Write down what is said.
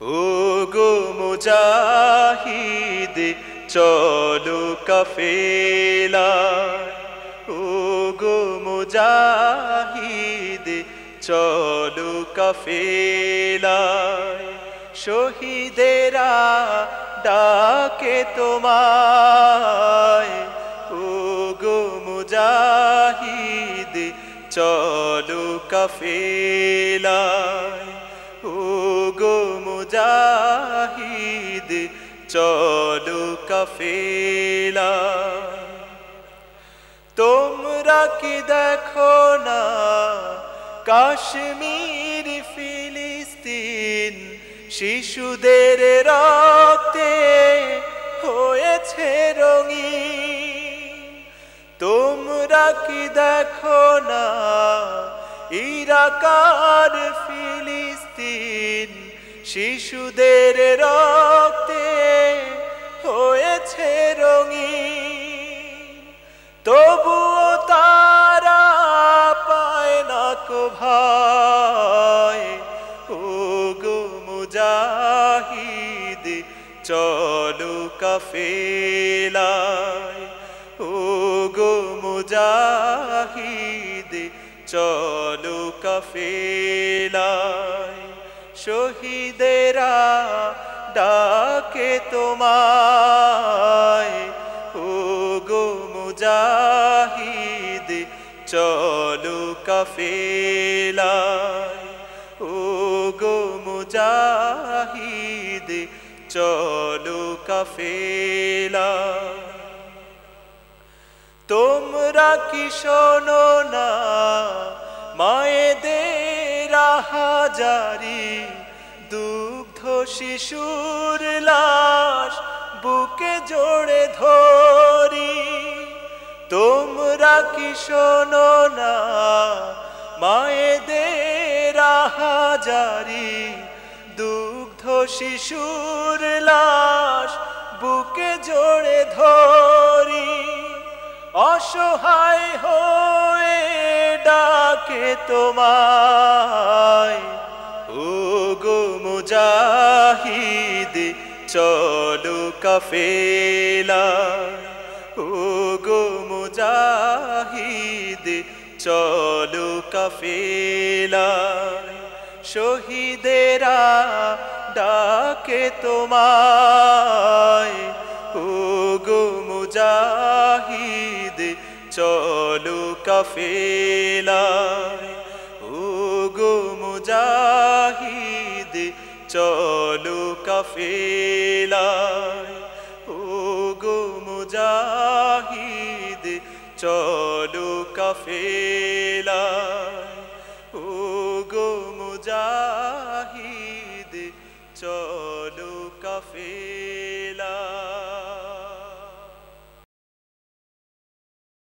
ও মুজাহিদ, চলো কাফেলা। ও গো মুজাহিদ, চলো কাফেলা। শহীদেরা ডাকে তোমায়। ও গো মুজাহিদ, চলো কাফেলায় ও গো মুজাহিদ, চলো কাফেলা। তোমরা কি দেখো না কাশ্মীর, ফিলিস্তিন শিশুদের রক্তে হয়েছে রঙি তোমরা কি দেখো না ইরাকার ফিলিস্তিন শিশুদের রক্তে হয়েছে রঙি তবুও তারা পায় না কো ভাই। ও গো মুজাহিদ, চলো কাফেলায়। ও গো মুজাহিদ, চলো কাফেলায়। শহীদেরা ডাকে তোমায়। ও গো মুজাহিদ, চলো কাফেলায়। ও গো মুজাহিদ, চলো কাফেলায়। তোমরা কি শোনো না, মায়েদের হাজারি দুগ্ধ শিশুর লাশ বুকে জোড়ে ধরি। তোমরা কি শোনো না, মায়েদের হাজারি দুগ্ধ শিশুর লাশ বুকে জোড়ে ধরি। অসহায় হয়ে ডাকে তোমায়। ও গো মুজাহিদ, চলো কাফেলা। ও গো মুজাহিদ, চলো কাফেলা। শহীদেরা ডাকে তোমায়। মুজাহিদ চলো কাফেলায়। ও গো মুজাহিদ চলো কাফেলায়। ও গো মুজাহিদ চলো কাফেলায়।